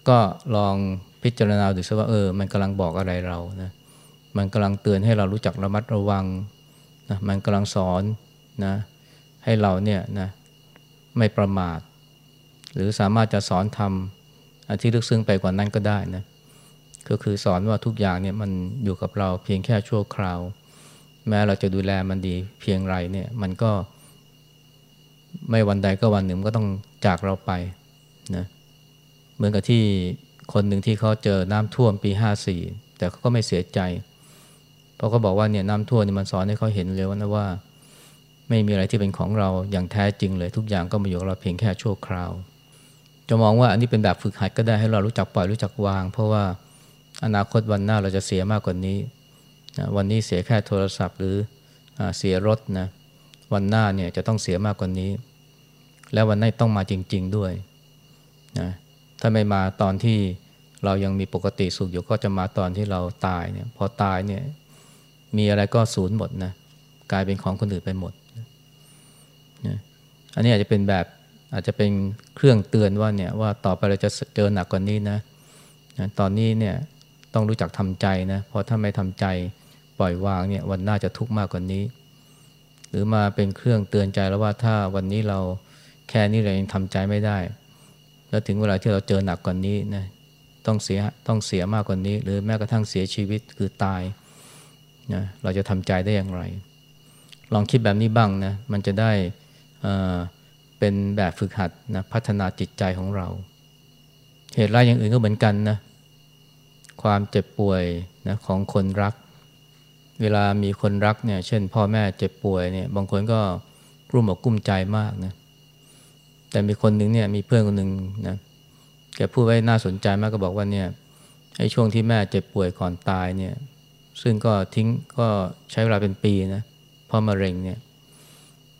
A: ก็ลองพิจารณาดูซิว่าเออ มันกำลังบอกอะไรเรานะมันกำลังเตือนให้เรารู้จักระมัดระวังนะมันกำลังสอนนะให้เราเนี่ยนะไม่ประมาท หรือสามารถจะสอนทำอันที่ลึกซึ้งไปกว่านั้นก็ได้นะก็คือสอนว่าทุกอย่างเนี่ยมันอยู่กับเราเพียงแค่ชั่วคราว แม้เราจะดูแลมันดีเพียงไรเนี่ยมันก็ ไม่วันใดก็วันหนึ่งก็ต้องจากเราไปนะเมือนกับที่คนหนึ่งที่เขาเจอน้ำท่วมปีห้าสี่แต่เขาก็ไม่เสียใจ เพราะเขาบอกว่าเนี่ยน้ำท่วมนี่มันสอนให้เขาเห็นเลยว่านะว่า ไม่มีอะไรที่เป็นของเราอย่างแท้จริงเลย ทุกอย่างก็มาอยู่กับเราเพียงแค่ชั่วคราว จะมองว่าอันนี้เป็นแบบฝึกหัดก็ได้ให้เรารู้จักปล่อยรู้จักวาง เพราะว่าอนาคตวันหน้าเราจะเสียมากกว่านี้ วันนี้เสียแค่โทรศัพท์หรืออเสียรถนะวันหน้าเนี่ยจะต้องเสียมากกว่านี้ แล้ววันนั้นต้องมาจริง ๆด้วยนะ ถ้าไม่มาตอนที่เรายังมีปกติสุขอยู่ก็จะมาตอนที่เราตายเนี่ยพอตายเนี่ยมีอะไรก็สูญหมดนะกลายเป็นของคนอื่นไปหมดนะอันนี้อาจจะเป็นแบบอาจจะเป็นเครื่องเตือนว่าเนี่ยว่าต่อไปเราจะเจอหนักกว่านี้นะนะตอนนี้เนี่ยต้องรู้จักทำใจนะเพราะถ้าไม่ทำใจปล่อยวางเนี่ยวันหน้าจะทุกข์มากกว่านี้ หรือมาเป็นเครื่องเตือนใจแล้วว่าถ้าวันนี้เราแค่นี้เรายังทำใจไม่ได้ แล้วถึงเวลาที่เราเจอหนักกว่านนี้นะต้องเสียต้องเสียมากกว่านี้ หรือแม้กระทั่งเสียชีวิตคือตายนะเราจะทำใจได้อย่างไร ลองคิดแบบนี้บ้างนะมันจะได้เป็นแบบฝึกหัดนะพัฒนาจิตใจของเรา เหตุร้ายอย่างอื่นก็เหมือนกันนะความเจ็บป่วยนะของคนรัก เวลามีคนรักเนี่ยเช่น พ่อแม่เจ็บป่วยเนี่ยบางคนก็กลุ้มอกกุ้มใจมากนะ แต่มีคนหนึ่งเนี่ยมีเพื่อนคนหนึ่งนะแกพูดไว้น่าสนใจมากก็บอกว่าเนี่ยไอ้ช่วงที่แม่เจ็บป่วยก่อนตายเนี่ย ซึ่งก็ทิ้งก็ใช้เวลาเป็นปีนะเพราะมะเร็งเนี่ย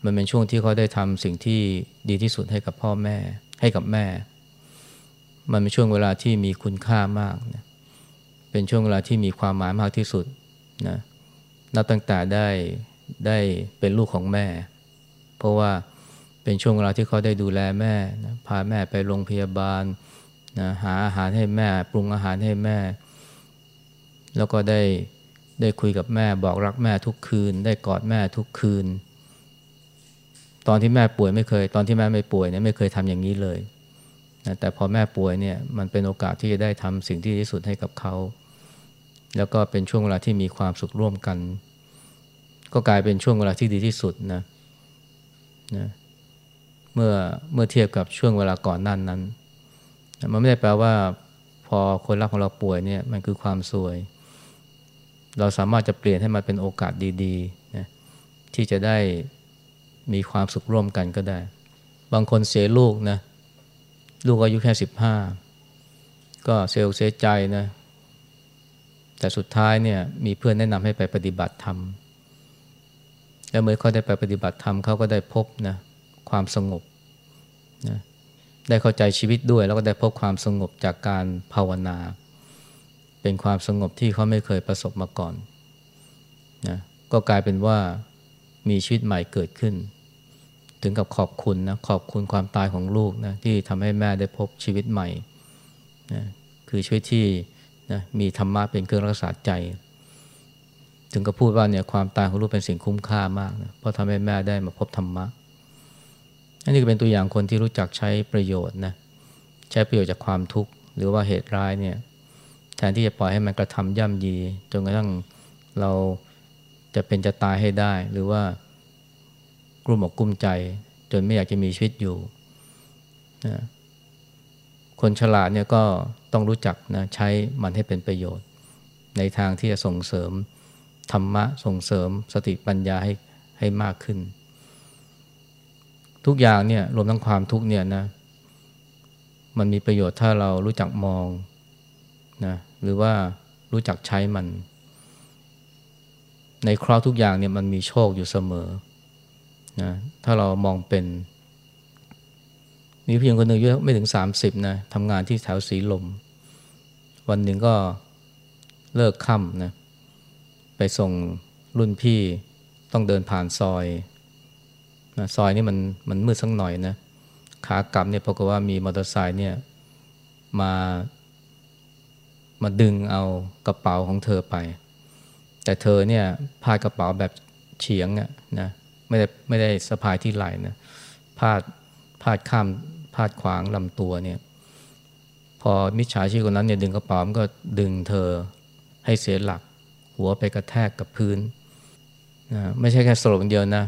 A: มันเป็นช่วงที่เขาได้ทำสิ่งที่ดีที่สุดให้กับพ่อแม่ ให้กับแม่ มันเป็นช่วงเวลาที่มีคุณค่ามากนะเป็นช่วงเวลาที่มีความหมายมากที่สุดนะนับตั้งแต่ได้ได้เป็นลูกของแม่ เพราะว่า เป็นช่วงเวลาที่เขาได้ดูแลแม่นะพาแม่ไปโรงพยาบาลนะหาอาหารให้แม่ ปรุงอาหารให้แม่ แล้วก็ได้ได้คุยกับแม่บอกรักแม่ทุกคืน ได้กอดแม่ทุกคืน ตอนที่แม่ป่วยไม่เคย ตอนที่แม่ไม่ป่วยเนี่ยไม่เคยทำอย่างนี้เลยนะแต่พอแม่ป่วยเนี่ยมันเป็นโอกาสที่จะได้ทำสิ่งที่ดีที่สุดให้กับเขา แล้วก็เป็นช่วงเวลาที่มีความสุขร่วมกัน ก็กลายเป็นช่วงเวลาที่ดีที่สุดนะนะ เมื่อเมื่อเทียบกับช่วงเวลาก่อนนั้นนั้น มันไม่ได้แปลว่า พอคนรักของเราป่วยเนี่ยมันคือความสวย เราสามารถจะเปลี่ยนให้มันเป็นโอกาสดีๆนะที่จะได้มีความสุขร่วมกันก็ได้ บางคนเสียลูกนะลูกอายุแค่สิบห้าก็เสียอเสียใจนะแต่สุดท้ายเนี่ยมีเพื่อนแนะนำให้ไปปฏิบัติธรรม แล้วเมื่อเขาได้ไปปฏิบัติธรรมเขาก็ได้พบนะ ความสงบนะได้เข้าใจชีวิตด้วย แล้วก็ได้พบความสงบจากการภาวนา เป็นความสงบที่เขาไม่เคยประสบมาก่อนนะก็กลายเป็นว่ามีชีวิตใหม่เกิดขึ้น ถึงกับขอบคุณนะขอบคุณความตายของลูกนะที่ทำให้แม่ได้พบชีวิตใหม่นะคือชีวิตที่นะมีธรรมะเป็นเครื่องรักษาใจ ถึงกับพูดว่าเนี่ยความตายของลูกเป็นสิ่งคุ้มค่ามากนะเพราะทำให้แม่ได้มาพบธรรมะ อันนี้ก็เป็นตัวอย่างคนที่รู้จักใช้ประโยชน์นะใช้ประโยชน์จากความทุกข์หรือว่าเหตุร้ายเนี่ยแทนที่จะปล่อยให้มันกระทำย่ำยีจนกระทั่งเราจะเป็นจะตายให้ได้ หรือว่ากลุ่มอกกุ้มใจ จนไม่อยากจะมีชีวิตอยู่นะคนฉลาดเนี่ยก็ต้องรู้จักนะใช้มันให้เป็นประโยชน์ ในทางที่จะส่งเสริมธรรมะส่งเสริมสติปัญญาให้ให้มากขึ้น ทุกอย่างเนี่ยรวมทั้งความทุกเนี่ยนะมันมีประโยชน์ถ้าเรารู้จักมองนะหรือว่ารู้จักใช้มัน ในคราวทุกอย่างเนี่ยมันมีโชคอยู่เสมอนะถ้าเรามองเป็น มีเพียงคนหนึ่งอายุไม่ถึงสามสิบนะทำงานที่แถวสีลม วันหนึ่งก็เลิกค่ำนะไปส่งรุ่นพี่ต้องเดินผ่านซอย นะซอยนี่มันมันมืดสักหน่อยนะขากลับเนี่ยปรากฏว่ามีมอเตอร์ไซค์เนี่ยมามาดึงเอากระเป๋าของเธอไป แต่เธอเนี่ยพาดกระเป๋าแบบเฉียงอะนะไม่ได้ไม่ได้สะพายที่ไหล่นะพาดพาดข้ามพาดขวางลำตัวเนี่ยพอมิจฉาชีพคนนั้นเนี่ยดึงกระเป๋ามันก็ดึงเธอให้เสียหลัก หัวไปกระแทกกับพื้นนะไม่ใช่แค่สลบเดียวนะ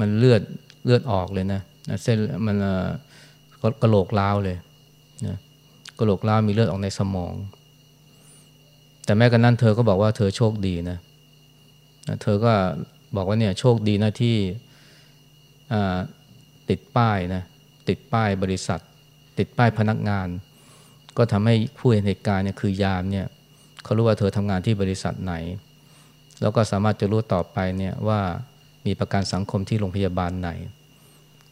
A: มันเลือดเลือดออกเลยนะเส้นมันกระโหลกล้าวเลยนะกระโหลกล้าวมีเลือดออกในสมอง แต่แม้กระนั้นเธอก็บอกว่าเธอโชคดีนะนะเธอก็บอกว่าเนี่ยโชคดีนะที่ติดป้ายนะติดป้ายบริษัท ติดป้ายพนักงาน ก็ทำให้ผู้เห็นเหตุการณ์เนี่ยคือยามเนี่ยเขารู้ว่าเธอทำงานที่บริษัทไหน แล้วก็สามารถจะรู้ต่อไปเนี่ยว่า มีประกันสังคมที่โรงพยาบาลไหน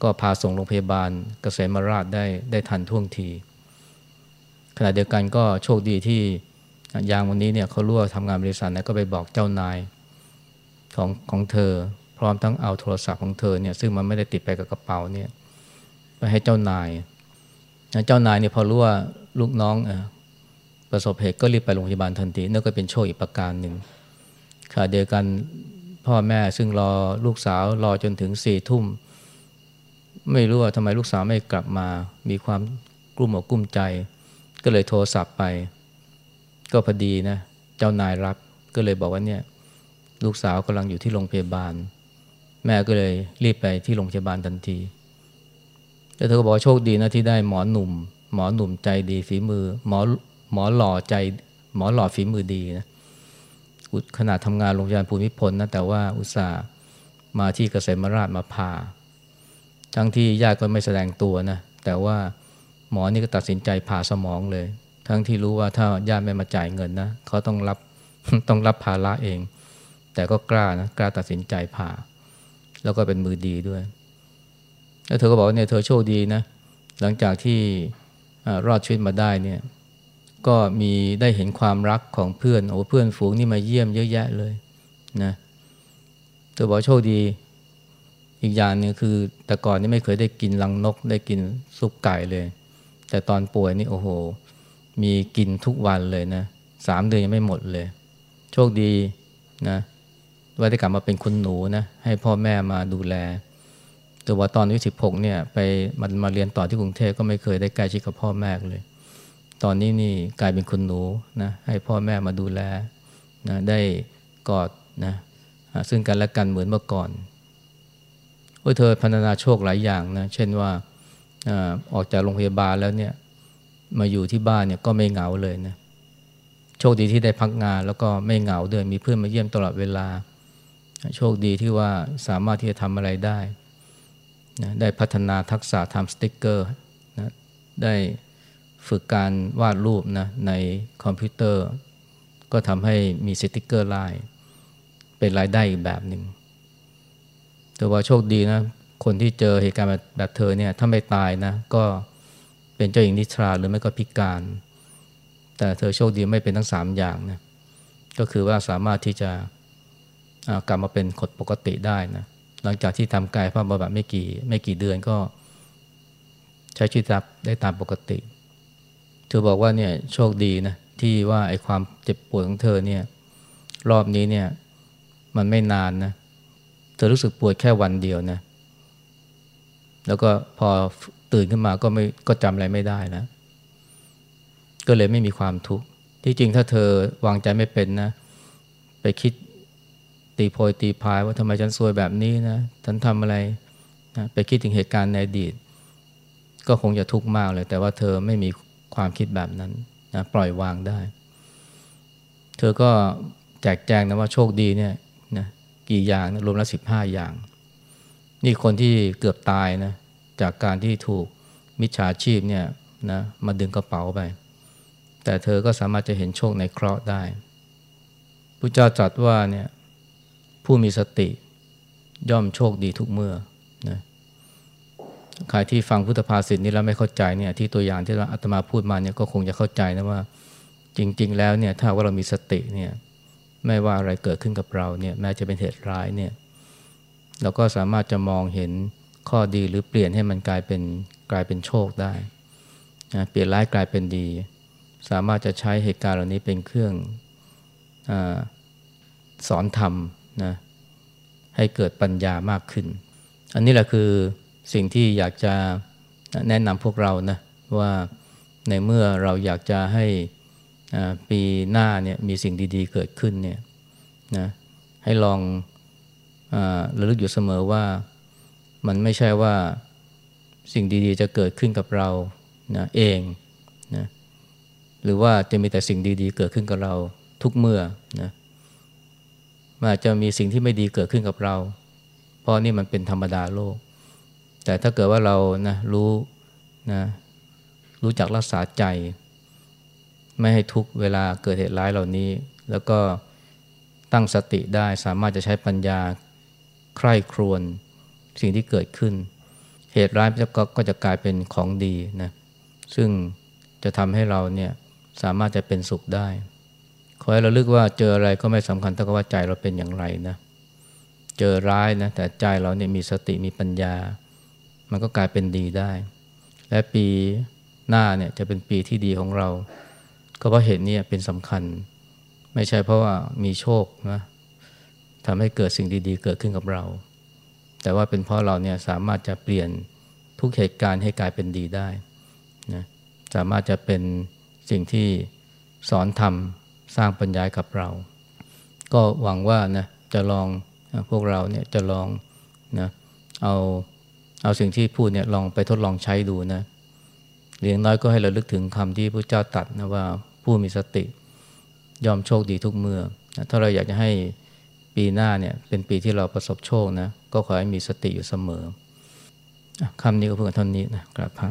A: ก็พาส่งโรงพยาบาลเกษมราชได้ได้ทันท่วงที ขณะเดียวกันก็โชคดีที่ยามวันนี้เนี่ยเขารู้ว่าทำงานบริษัทนะก็ไปบอกเจ้านายของของเธอ พร้อมทั้งเอาโทรศัพท์ของเธอเนี่ยซึ่งมันไม่ได้ติดไปกับกระเป๋าเนี่ยไปให้เจ้านายเจ้านายเนี่ยพอรู้ว่าลูกน้องประสบเหตุก็รีบไปโรงพยาบาลทันทีนั่นก็เป็นโชคอีกประการหนึ่งขณะเดียวกัน พ่อแม่ซึ่งรอลูกสาวรอจนถึงสี่ทุ่ม ไม่รู้ว่าทำไมลูกสาวไม่กลับมา มีความกลุ้มอกกลุ้มใจ ก็เลยโทรศัพท์ไป ก็พอดีนะ เจ้านายรับก็เลยบอกว่าเนี่ย ลูกสาวกำลังอยู่ที่โรงพยาบาล แม่ก็เลยรีบไปที่โรงพยาบาลทันทีแต่เธอก็บอกโชคดีนะที่ได้หมอหนุ่ม หมอหนุ่มใจดีฝีมือ หมอหมอหล่อใจ หมอหล่อฝีมือดีนะ ขนาดทำงานโรงพยาบาลภูมิพลนะแต่ว่าอุตส่าห์มาที่เกษมราชมาผ่าทั้งที่ญาติก็ไม่แสดงตัวนะแต่ว่าหมอนี่ก็ตัดสินใจผ่าสมองเลย ทั้งที่รู้ว่าถ้าญาติไม่มาจ่ายเงินนะเขาต้องรับต้องรับภาระเอง แต่ก็กล้านะกล้าตัดสินใจผ่า แล้วก็เป็นมือดีด้วย แล้วเธอก็บอกว่าเนี่ยเธอโชคดีนะหลังจากที่รอดชีวิตมาได้เนี่ย ก็มีได้เห็นความรักของเพื่อนโอ้เพื่อนฝูงนี่มาเยี่ยมเยอะแยะเลยนะเธอบอกโชคดี อีกอย่างนึงคือ แต่ก่อนนี่ไม่เคยได้กินลังนก ได้กินซุปไก่เลย แต่ตอนป่วยนี่โอ้โห มีกินทุกวันเลยนะสามเดือนยังไม่หมดเลย โชคดีนะว่าได้กลับมาเป็นคุณหนูนะให้พ่อแม่มาดูแลแต่ว่าตอนอายุสิบหกเนี่ยไปมันมาเรียนต่อที่กรุงเทพก็ไม่เคยได้ใกล้ชิดกับพ่อแม่เลย ตอนนี้นี่กลายเป็นคุณหนูนะให้พ่อแม่มาดูแลนะได้กอดนะซึ่งกันและกันเหมือนเมื่อก่อนโอ้ยเธอพัฒนาโชคหลายอย่างนะเช่นว่าออกจากโรงพยาบาลแล้วเนี่ยมาอยู่ที่บ้านเนี่ยก็ไม่เหงาเลยนะโชคดีที่ได้พักงานแล้วก็ไม่เหงาด้วยมีเพื่อนมาเยี่ยมตลอดเวลา โชคดีที่ว่าสามารถที่จะทำอะไรได้นะได้พัฒนาทักษะทำสติกเกอร์นะได้ ฝึกการวาดรูปนะในคอมพิวเตอร์ ก็ทำให้มีสติกเกอร์ลาย เป็นรายได้อีกแบบหนึ่งแต่ว่าโชคดีนะ คนที่เจอเหตุการณ์แบบเธอเนี่ยถ้าไม่ตายนะก็เป็นเจ้าหญิงนิทราหรือไม่ก็พิการ แต่เธอโชคดีไม่เป็นทั้งสามอย่างนะก็คือว่าสามารถที่จะกลับมาเป็นคนปกติได้นะหลังจากที่ทำกายภาพบำบัดไม่กี่ไม่กี่เดือนก็ใช้ชีวิตได้ตามปกติ ธอบอกว่าเนี่ยโชคดีนะที่ว่าไอ้ความเจ็บปวดของเธอเนี่ยรอบนี้เนี่ยมันไม่นานนะเธอรู้สึกปวดแค่วันเดียวนะ แล้วก็พอตื่นขึ้นมาก็ไม่ก็จำอะไรไม่ได้แล้วก็เลยไม่มีความทุกข์ที่จริงถ้าเธอวางใจไม่เป็นนะ ไปคิดตีโพยตีพายว่าทำไมฉันซวยแบบนี้นะฉันทำอะไรนะไปคิดถึงเหตุการณ์ในอดีตก็คงจะทุกข์มากเลย แต่ว่าเธอไม่มี ความคิดแบบนั้นนะปล่อยวางได้ เธอก็แจกแจงนะว่าโชคดีเนี่ยนะกี่อย่างนะรวมแล้วสิบห้าอย่าง นี่คนที่เกือบตายนะจากการที่ถูกมิจฉาชีพเนี่ยนะมาดึงกระเป๋าไป แต่เธอก็สามารถจะเห็นโชคในเคราะห์ได้พระเจ้าตรัสว่าเนี่ยผู้มีสติย่อมโชคดีทุกเมื่อ ใครที่ฟังพุทธภาษิตนี้แล้วไม่เข้าใจเนี่ยที่ตัวอย่างที่อาตมาพูดมาเนี่ยก็คงจะเข้าใจนะว่าจริง ๆ แล้วเนี่ยถ้าว่าเรามีสติเนี่ยไม่ว่าอะไรเกิดขึ้นกับเราเนี่ยแม้จะเป็นเหตุร้ายเนี่ยเราก็สามารถจะมองเห็นข้อดีหรือเปลี่ยนให้มันกลายเป็นกลายเป็นโชคได้นะเปลี่ยนร้ายกลายเป็นดี สามารถจะใช้เหตุการณ์เหล่านี้เป็นเครื่องอสอนธรรมนะให้เกิดปัญญามากขึ้น อันนี้แหละคือ สิ่งที่อยากจะแนะนำพวกเรานะว่าในเมื่อเราอยากจะให้ปีหน้าเนี่ยมีสิ่งดีๆเกิดขึ้นเนี่ยนะให้ลองระลึกอยู่เสมอว่ามันไม่ใช่ว่าสิ่งดีๆจะเกิดขึ้นกับเรานะเองนะหรือว่าจะมีแต่สิ่งดีๆ เกิดขึ้นกับเราทุกเมื่อนะมันอาจจะมีสิ่งที่ไม่ดีเกิดขึ้นกับเรา เพราะนี่มันเป็นธรรมดาโลก แต่ถ้าเกิดว่าเรานะรู้นะรู้จักรักษาใจ ไม่ให้ทุกเวลาเกิดเหตุร้ายเหล่านี้ แล้วก็ตั้งสติได้สามารถจะใช้ปัญญาใคร่ครวญสิ่งที่เกิดขึ้น เหตุร้ายก็ก็จะกลายเป็นของดีนะซึ่งจะทำให้เราเนี่ยสามารถจะเป็นสุขได้ ขอให้เราลึกว่าเจออะไรก็ไม่สำคัญเท่ากับว่าใจเราเป็นอย่างไรนะ เจอร้ายนะแต่ใจเราเนี่ยมีสติมีปัญญา มันก็กลายเป็นดีได้ และปีหน้าเนี่ยจะเป็นปีที่ดีของเรา ก็เพราะเหตุนี้เป็นสำคัญ ไม่ใช่เพราะว่ามีโชคนะทำให้เกิดสิ่งดีๆ เกิดขึ้นกับเรา แต่ว่าเป็นเพราะเราเนี่ยสามารถจะเปลี่ยนทุกเหตุการณ์ให้กลายเป็นดีได้นะสามารถจะเป็นสิ่งที่สอนทำสร้างปัญญากับเรา ก็หวังว่านะจะลองพวกเราเนี่ยจะลองนะเอา เอาสิ่งที่พูดเนี่ยลองไปทดลองใช้ดูนะเลี้ยงน้อยก็ให้เราลึกถึงคำที่พระเจ้าตัดนะว่าผู้มีสติยอมโชคดีทุกเมื่อ ถ้าเราอยากจะให้ปีหน้าเนี่ยเป็นปีที่เราประสบโชคนะ ก็ขอให้มีสติอยู่เสมอคำนี้ก็เพื่อเท่านี้นะกราบพระ